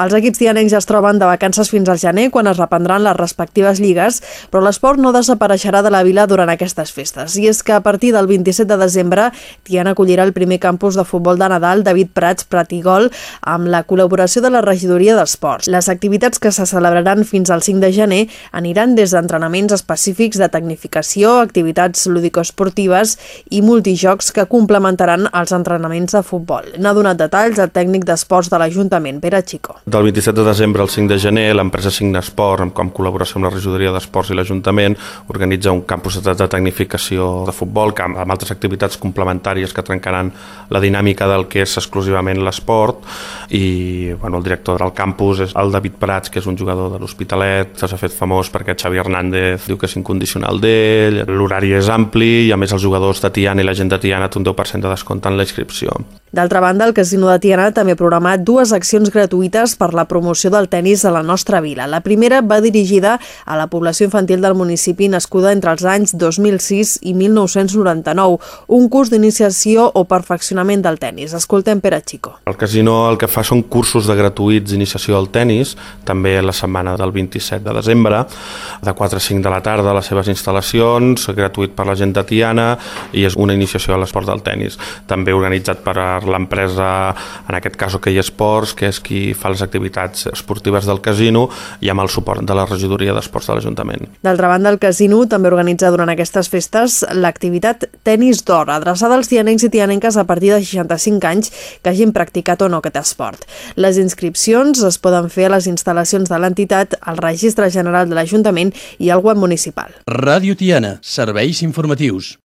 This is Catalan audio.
Els equips tianencs ja es troben de vacances fins al gener quan es reprendran les respectives lligues, però l'esport no desapareixerà de la vila durant aquestes festes. I és que a partir del 27 de desembre Tiana acollirà el primer campus de futbol de Nadal David Prats Pratigol amb la col·laboració de la regidoria d'esports. Les activitats que se celebraran fins al 5 de gener aniran des d'entrenaments específics de tecnificació, activitats lúdico-esportives i multijocs que complementaran els entrenaments de futbol. N'ha donat detalls el tècnic d'esports de l'Ajuntament, Pere Chico. Del 27 de desembre al 5 de gener, l'empresa Signa Esport, com col·laboració amb la regidoria d'Esports i l'Ajuntament, organitza un campus de tecnificació de futbol amb altres activitats complementàries que trencaran la dinàmica del que és exclusivament l'esport i bueno, el director del campus és el David Prats, que és un jugador de l'Hospitalet, que s'ha fet famós perquè Xavi Hernández diu que és incondicional d'ell, l'horari és ampli i a més els jugadors de Tiana i la gent de Tiana té un 10% de descompte en la inscripció. D'altra banda, el Casino de Tiana també ha programat dues accions gratuïtes per la promoció del tennis a la nostra vila. La primera va dirigida a la població infantil del municipi nascuda entre els anys 2006 i 1999, un curs d'iniciació o perfeccionament del tennis. Escoltem Pere Chico. El casino el que fa són cursos de gratuïts d'iniciació al tennis, també la setmana del 27 de desembre, de 4 a 5 de la tarda a les seves instal·lacions, gratuït per la gent de Tiana i és una iniciació a l'esport del tennis. També organitzat per l'empresa, en aquest cas OK Esports, que és qui fa les activitats esportives del casino i amb el suport de la regidoria d'esports de l'Ajuntament. D'altra banda, el casino també organitza durant aquestes festes l'activitat Tenis d'Or, adreçada als tianencs i tianenques a partir de 65 anys que hagin practicat o no aquest esport. Les inscripcions es poden fer a les instal·lacions de l'entitat, al Registre General de l'Ajuntament i al web municipal. Ràdio Tiana, serveis informatius.